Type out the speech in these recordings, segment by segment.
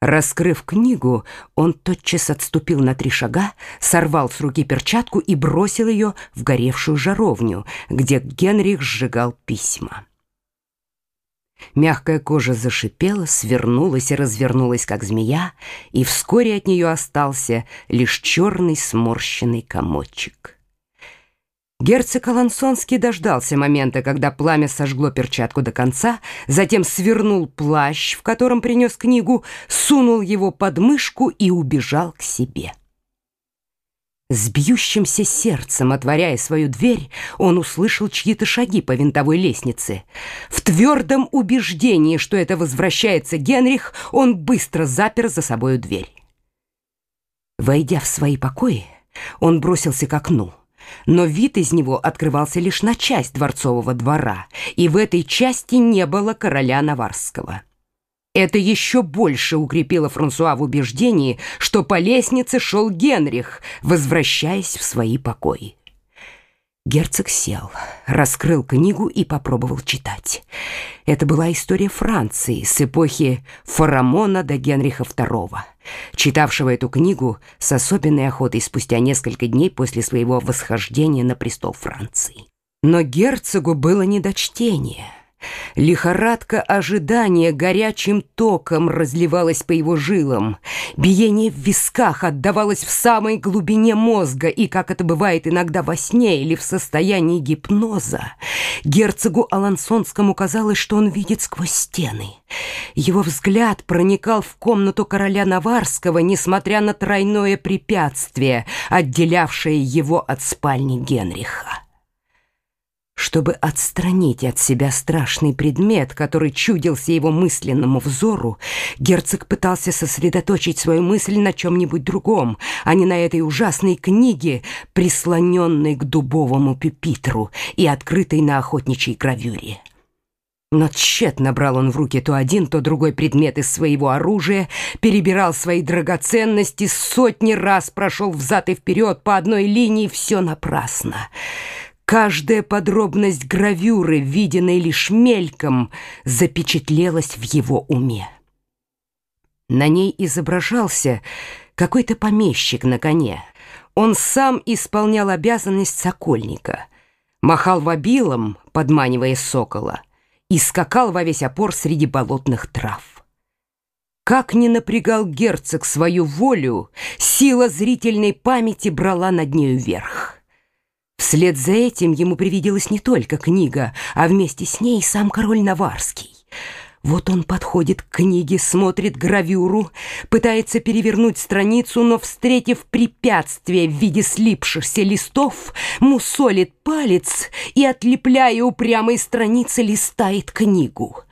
Раскрыв книгу, он тотчас отступил на три шага, сорвал с руки перчатку и бросил ее в горевшую жаровню, где Генрих сжигал письма. Мягкая кожа зашипела, свернулась и развернулась, как змея, и вскоре от нее остался лишь черный сморщенный комочек. Герцог Алансонский дождался момента, когда пламя сожгло перчатку до конца, затем свернул плащ, в котором принес книгу, сунул его под мышку и убежал к себе. С бьющимся сердцем, отворяя свою дверь, он услышал чьи-то шаги по винтовой лестнице. В твердом убеждении, что это возвращается Генрих, он быстро запер за собою дверь. Войдя в свои покои, он бросился к окну. Но вид из него открывался лишь на часть дворцового двора, и в этой части не было короля Наварского. Это еще больше укрепило Франсуа в убеждении, что по лестнице шел Генрих, возвращаясь в свои покои. Герцог сел, раскрыл книгу и попробовал читать. Это была история Франции с эпохи Фарамона до Генриха II, читавшего эту книгу с особенной охотой спустя несколько дней после своего восхождения на престол Франции. Но герцогу было не до чтения — Лихорадка ожидания горячим током разливалась по его жилам. Биение в висках отдавалось в самой глубине мозга, и, как это бывает иногда во сне или в состоянии гипноза, герцогу Алансонскому казалось, что он видит сквозь стены. Его взгляд проникал в комнату короля Наварского, несмотря на тройное препятствие, отделявшее его от спальни Генриха. Чтобы отстранить от себя страшный предмет, который чудился его мысленному взору, герцог пытался сосредоточить свою мысль на чем-нибудь другом, а не на этой ужасной книге, прислоненной к дубовому пюпитру и открытой на охотничьей гравюре. Но тщетно брал он в руки то один, то другой предмет из своего оружия, перебирал свои драгоценности, сотни раз прошел взад и вперед по одной линии, все напрасно. Каждая подробность гравюры, виденной лишь мельком, запечатлелась в его уме. На ней изображался какой-то помещик на коне. Он сам исполнял обязанность сокольника, махал вобилом, подманивая сокола, и скакал во весь опор среди болотных трав. Как ни напрягал герцог свою волю, сила зрительной памяти брала над нею верх. Вслед за этим ему привиделась не только книга, а вместе с ней сам король Наварский. Вот он подходит к книге, смотрит гравюру, пытается перевернуть страницу, но, встретив препятствие в виде слипшихся листов, мусолит палец и, отлепляя упрямой страницы, листает книгу.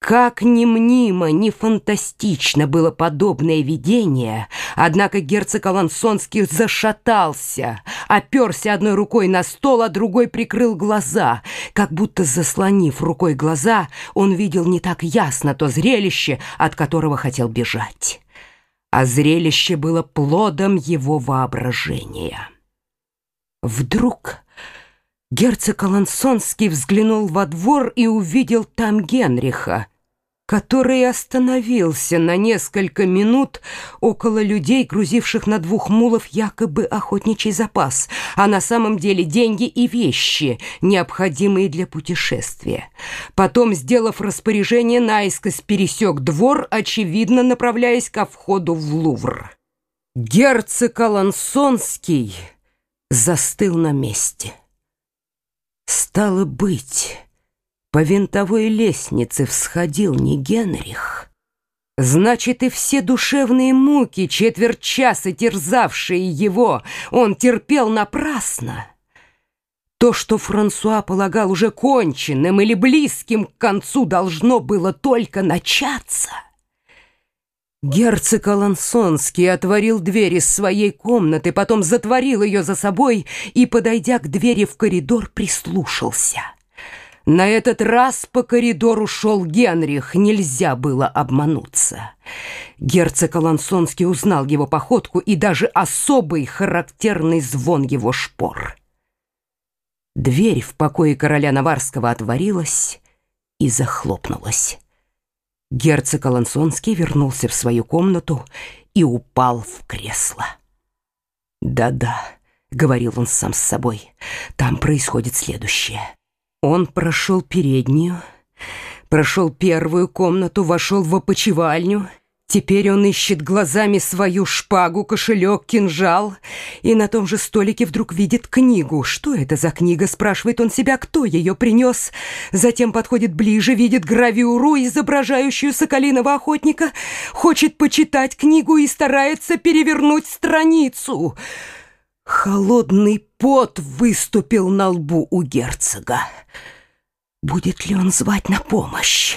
Как ни мнимо, ни фантастично было подобное видение, однако герцог Алансонский зашатался, оперся одной рукой на стол, а другой прикрыл глаза. Как будто заслонив рукой глаза, он видел не так ясно то зрелище, от которого хотел бежать. А зрелище было плодом его воображения. Вдруг... Герцог Алансонский взглянул во двор и увидел там Генриха, который остановился на несколько минут около людей, грузивших на двух мулов якобы охотничий запас, а на самом деле деньги и вещи, необходимые для путешествия. Потом, сделав распоряжение, наискось пересек двор, очевидно направляясь ко входу в Лувр. Герцог Алансонский застыл на месте. Стало быть... По винтовой лестнице всходил не Генрих. Значит, и все душевные муки, четверть часа терзавшие его, он терпел напрасно. То, что Франсуа полагал уже конченным или близким к концу, должно было только начаться. Герцог Алансонский отворил дверь из своей комнаты, потом затворил ее за собой и, подойдя к двери в коридор, прислушался — на этот раз по коридору шел Генрих, нельзя было обмануться. Герцог Алансонский узнал его походку и даже особый характерный звон его шпор. Дверь в покое короля Наварского отворилась и захлопнулась. Герцог Алансонский вернулся в свою комнату и упал в кресло. «Да-да», — говорил он сам с собой, — «там происходит следующее». Он прошел переднюю, прошел первую комнату, вошел в опочивальню — Теперь он ищет глазами свою шпагу, кошелек, кинжал, и на том же столике вдруг видит книгу. Что это за книга, спрашивает он себя, кто ее принес. Затем подходит ближе, видит гравюру, изображающую соколиного охотника, хочет почитать книгу и старается перевернуть страницу. Холодный пот выступил на лбу у герцога. Будет ли он звать на помощь?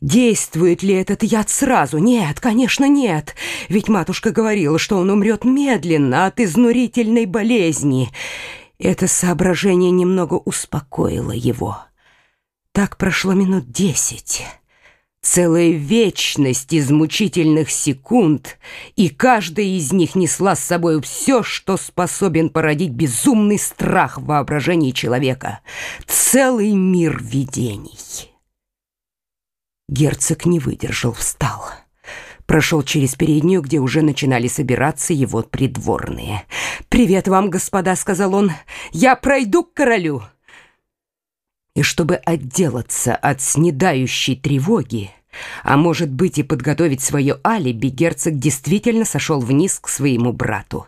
Действует ли этот яд сразу? Нет, конечно, нет. Ведь матушка говорила, что он умрет медленно от изнурительной болезни. Это соображение немного успокоило его. Так прошло минут десять. Целая вечность из мучительных секунд, и каждая из них несла с собой все, что способен породить безумный страх в воображении человека. Целый мир видений. Герцог не выдержал, встал. Прошел через переднюю, где уже начинали собираться его придворные. «Привет вам, господа», — сказал он. «Я пройду к королю». И чтобы отделаться от снедающей тревоги, а может быть и подготовить свое алиби, герцог действительно сошел вниз к своему брату.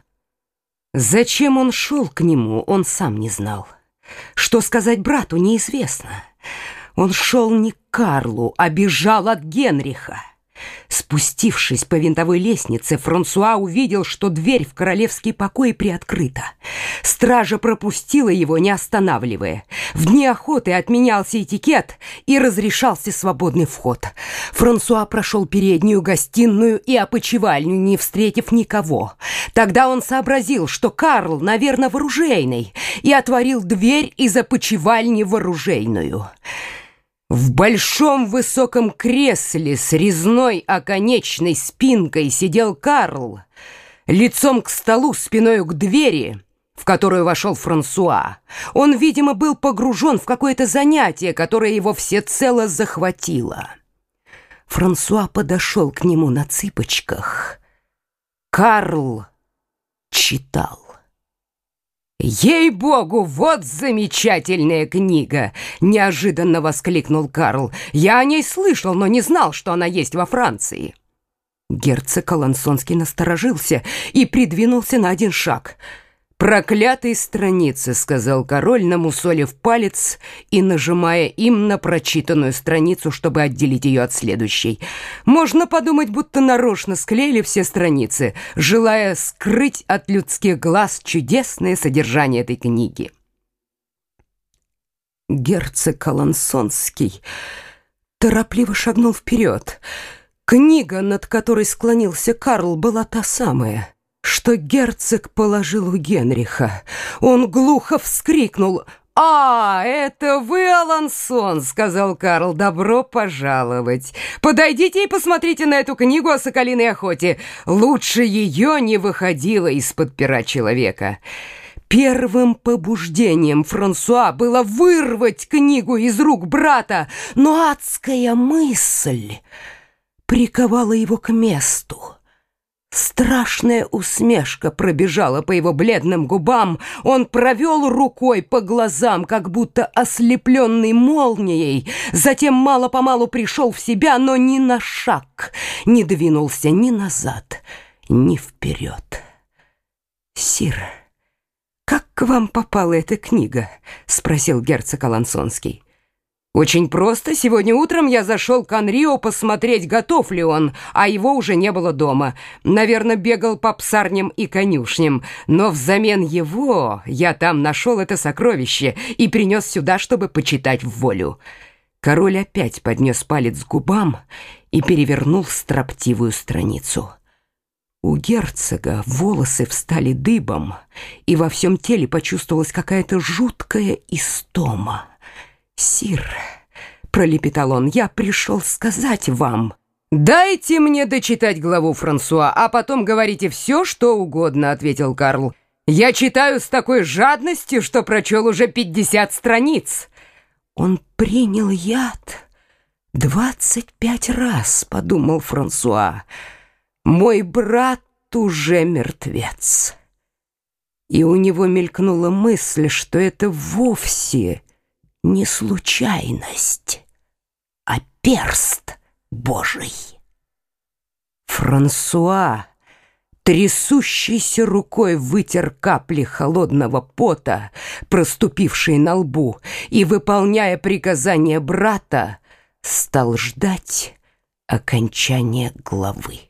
Зачем он шел к нему, он сам не знал. Что сказать брату, неизвестно. Он шел не к Карлу, а бежал от Генриха. Спустившись по винтовой лестнице, Франсуа увидел, что дверь в королевский покой приоткрыта. Стража пропустила его, не останавливая. В дни охоты отменялся этикет и разрешался свободный вход. Франсуа прошел переднюю гостиную и опочивальню, не встретив никого. Тогда он сообразил, что Карл, наверное, вооружейный, и отворил дверь из опочивальни вооружейную. В большом высоком кресле с резной оконечной спинкой сидел Карл, лицом к столу, спиной к двери, в которую вошел Франсуа. Он, видимо, был погружен в какое-то занятие, которое его всецело захватило. Франсуа подошел к нему на цыпочках. Карл читал. «Ей-богу, вот замечательная книга!» — неожиданно воскликнул Карл. «Я о ней слышал, но не знал, что она есть во Франции». Герцог Алансонский насторожился и придвинулся на один шаг — «Проклятые страницы», — сказал король, намусолив палец и нажимая им на прочитанную страницу, чтобы отделить ее от следующей. Можно подумать, будто нарочно склеили все страницы, желая скрыть от людских глаз чудесное содержание этой книги. Герцог Колонсонский торопливо шагнул вперед. Книга, над которой склонился Карл, была та самая — что герцог положил у Генриха. Он глухо вскрикнул «А, это вы, Алансон!» — сказал Карл. «Добро пожаловать! Подойдите и посмотрите на эту книгу о соколиной охоте. Лучше ее не выходило из-под пера человека». Первым побуждением Франсуа было вырвать книгу из рук брата, но адская мысль приковала его к месту. Страшная усмешка пробежала по его бледным губам. Он провел рукой по глазам, как будто ослепленный молнией. Затем мало-помалу пришел в себя, но ни на шаг не двинулся ни назад, ни вперед. «Сир, как к вам попала эта книга?» — спросил герцог Алансонский. Очень просто. Сегодня утром я зашел к Анрио посмотреть, готов ли он, а его уже не было дома. Наверное, бегал по псарням и конюшням. Но взамен его я там нашел это сокровище и принес сюда, чтобы почитать в волю. Король опять поднес палец к губам и перевернул строптивую страницу. У герцога волосы встали дыбом, и во всем теле почувствовалась какая-то жуткая истома. «Сир», — пролепетал он, — «я пришел сказать вам». «Дайте мне дочитать главу Франсуа, а потом говорите все, что угодно», — ответил Карл. «Я читаю с такой жадностью, что прочел уже пятьдесят страниц». «Он принял яд», «Двадцать пять раз», — подумал Франсуа, — «мой брат уже мертвец». И у него мелькнула мысль, что это вовсе не случайность, а перст Божий. Франсуа трясущейся рукой вытер капли холодного пота, проступившие на лбу, и, выполняя приказание брата, стал ждать окончания главы.